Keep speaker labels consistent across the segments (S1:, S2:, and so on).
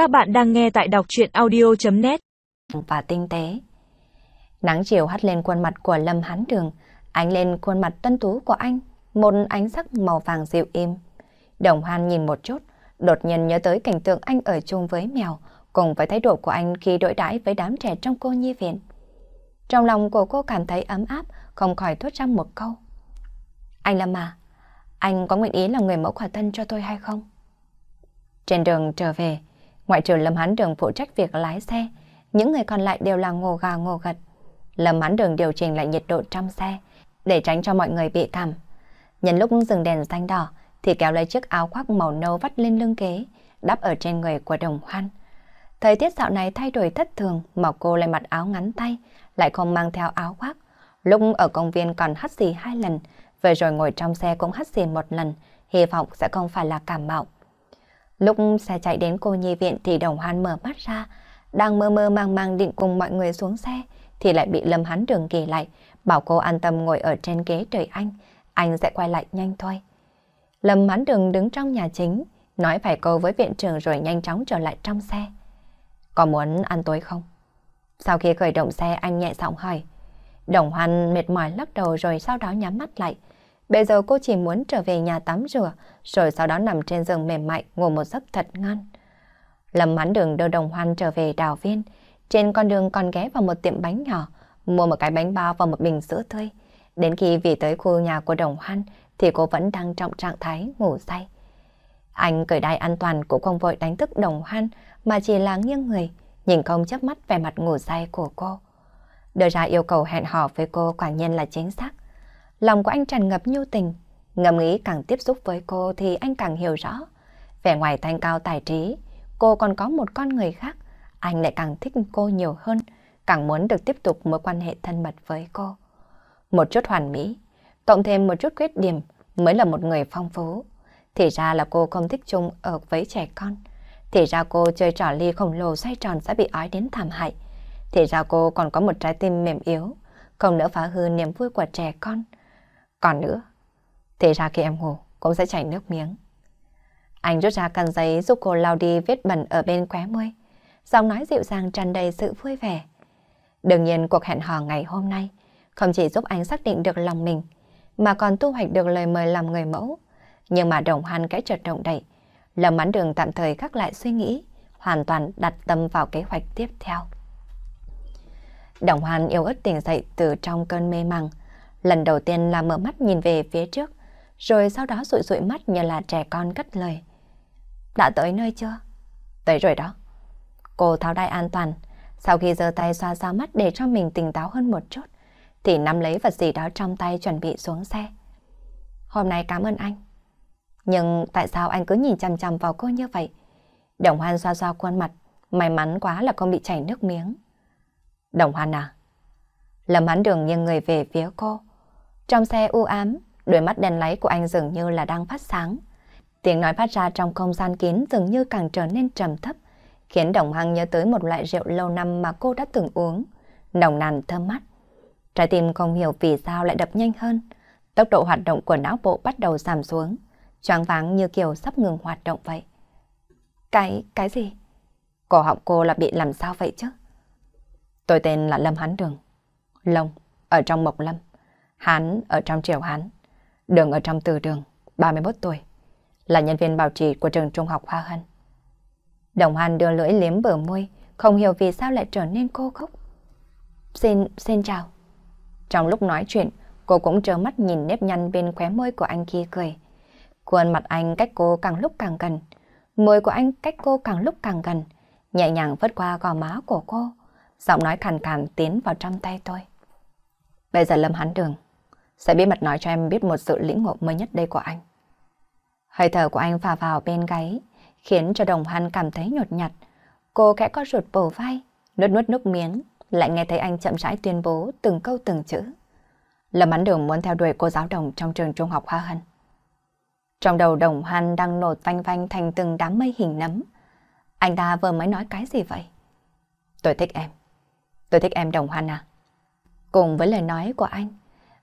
S1: Các bạn đang nghe tại đọc chuyện audio.net
S2: Và tinh tế. Nắng chiều hắt lên khuôn mặt của Lâm Hán Đường, ánh lên khuôn mặt tân tú của anh, một ánh sắc màu vàng dịu im Đồng Hoan nhìn một chút, đột nhiên nhớ tới cảnh tượng anh ở chung với mèo, cùng với thái độ của anh khi đối đãi với đám trẻ trong cô nhi viện. Trong lòng của cô cảm thấy ấm áp, không khỏi thốt ra một câu. Anh Lâm à, anh có nguyện ý là người mẫu khỏa thân cho tôi hay không? Trên đường trở về, ngoại trừ Lâm Hán Đường phụ trách việc lái xe, những người còn lại đều là ngô gà ngô gật. Lâm Hán Đường điều chỉnh lại nhiệt độ trong xe, để tránh cho mọi người bị cảm. Nhân lúc dừng đèn xanh đỏ, thì kéo lấy chiếc áo khoác màu nâu vắt lên lưng kế đắp ở trên người của đồng hoan. Thời tiết dạo này thay đổi thất thường mà cô lại mặc áo ngắn tay, lại không mang theo áo khoác. Lúc ở công viên còn hắt xì hai lần, về rồi ngồi trong xe cũng hắt xì một lần, hy vọng sẽ không phải là cảm mạo. Lúc xe chạy đến cô nhi viện thì đồng hoan mở mắt ra, đang mơ mơ mang mang định cùng mọi người xuống xe, thì lại bị Lâm hắn Đường kỳ lại, bảo cô an tâm ngồi ở trên ghế đợi anh, anh sẽ quay lại nhanh thôi. Lâm hắn Đường đứng trong nhà chính, nói vài câu với viện trưởng rồi nhanh chóng trở lại trong xe. Có muốn ăn tối không? Sau khi khởi động xe anh nhẹ giọng hỏi. Đồng Hoan mệt mỏi lắc đầu rồi sau đó nhắm mắt lại. Bây giờ cô chỉ muốn trở về nhà tắm rửa, rồi sau đó nằm trên giường mềm mại ngủ một giấc thật ngon. Lâm Mãn Đường đưa Đồng Hoan trở về đào viên. Trên con đường còn ghé vào một tiệm bánh nhỏ, mua một cái bánh bao và một bình sữa tươi. Đến khi về tới khu nhà của Đồng Hoan thì cô vẫn đang trong trạng thái ngủ say. Anh cởi đai an toàn cũng không vội đánh thức Đồng Hoan mà chỉ là nghiêng người, nhìn không chớp mắt về mặt ngủ say của cô. Đưa ra yêu cầu hẹn hò với cô quả nhiên là chính xác. Lòng của anh tràn ngập nhu tình, ngầm nghĩ càng tiếp xúc với cô thì anh càng hiểu rõ. Vẻ ngoài thanh cao tài trí, cô còn có một con người khác, anh lại càng thích cô nhiều hơn, càng muốn được tiếp tục mối quan hệ thân mật với cô. Một chút hoàn mỹ, cộng thêm một chút khuyết điểm mới là một người phong phú. Thì ra là cô không thích chung ở với trẻ con. Thì ra cô chơi trò ly khổng lồ xoay tròn sẽ bị ói đến thảm hại. Thì ra cô còn có một trái tim mềm yếu, không nỡ phá hư niềm vui của trẻ con. Còn nữa, thì ra khi em ngủ cũng sẽ chảy nước miếng. Anh rút ra căn giấy giúp cô lau đi vết bẩn ở bên khóe môi. Giọng nói dịu dàng tràn đầy sự vui vẻ. Đương nhiên cuộc hẹn hò ngày hôm nay không chỉ giúp anh xác định được lòng mình, mà còn thu hoạch được lời mời làm người mẫu. Nhưng mà đồng hoan cái chợt động đậy, Lâm Mãn Đường tạm thời khắc lại suy nghĩ, hoàn toàn đặt tâm vào kế hoạch tiếp theo. Đồng Hoan yêu ớt tỉnh dậy từ trong cơn mê màng, lần đầu tiên là mở mắt nhìn về phía trước, rồi sau đó rụi rụi mắt như là trẻ con cất lời. Đã tới nơi chưa? Tới rồi đó. Cô tháo đai an toàn, sau khi giơ tay xoa xoa mắt để cho mình tỉnh táo hơn một chút, thì nắm lấy vật gì đó trong tay chuẩn bị xuống xe. Hôm nay cảm ơn anh. Nhưng tại sao anh cứ nhìn chằm chằm vào cô như vậy? Đồng Hoan xoa xoa khuôn mặt, may mắn quá là không bị chảy nước miếng. Đồng Hoan à? Lâm hắn Đường nghiêng người về phía cô. Trong xe u ám, đôi mắt đèn láy của anh dường như là đang phát sáng. Tiếng nói phát ra trong không gian kín dường như càng trở nên trầm thấp, khiến Đồng Hằng nhớ tới một loại rượu lâu năm mà cô đã từng uống, nồng nàn thơm mắt. Trái tim không hiểu vì sao lại đập nhanh hơn, tốc độ hoạt động của não bộ bắt đầu giảm xuống choáng váng như kiểu sắp ngừng hoạt động vậy. Cái, cái gì? Cổ họng cô là bị làm sao vậy chứ? Tôi tên là Lâm Hán Đường. Lông, ở trong Mộc Lâm. Hán, ở trong Triều Hán. Đường ở trong Từ Đường, 31 tuổi. Là nhân viên bảo trì của trường trung học Hoa Hân. Đồng Hàn đưa lưỡi liếm bờ môi, không hiểu vì sao lại trở nên cô khóc. Xin, xin chào. Trong lúc nói chuyện, cô cũng trơ mắt nhìn nếp nhăn bên khóe môi của anh kia cười. Khuôn mặt anh cách cô càng lúc càng gần. Môi của anh cách cô càng lúc càng gần. Nhẹ nhàng vớt qua gò má của cô. Giọng nói khàn khàn tiến vào trong tay tôi. Bây giờ Lâm Hán Đường sẽ bí mật nói cho em biết một sự lĩnh ngộ mới nhất đây của anh. Hơi thở của anh phà vào bên gáy, khiến cho đồng hoan cảm thấy nhột nhạt. Cô kẽ có ruột bầu vai, nuốt nuốt nước miếng, lại nghe thấy anh chậm rãi tuyên bố từng câu từng chữ. Lâm Ánh Đường muốn theo đuổi cô giáo đồng trong trường trung học Hoa Hân. Trong đầu đồng hoan đang nổ vanh vanh thành từng đám mây hình nấm. Anh ta vừa mới nói cái gì vậy? Tôi thích em. Tôi thích em đồng hoan à. Cùng với lời nói của anh,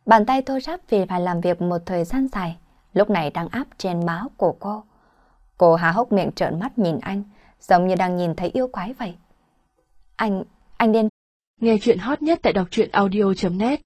S2: bàn tay thô ráp vì phải làm việc một thời gian dài, lúc này đang áp trên má của cô. Cô há hốc miệng trợn mắt nhìn anh, giống như đang nhìn thấy yêu quái vậy. Anh, anh điên.
S1: Nghe chuyện hot nhất tại đọc truyện audio.net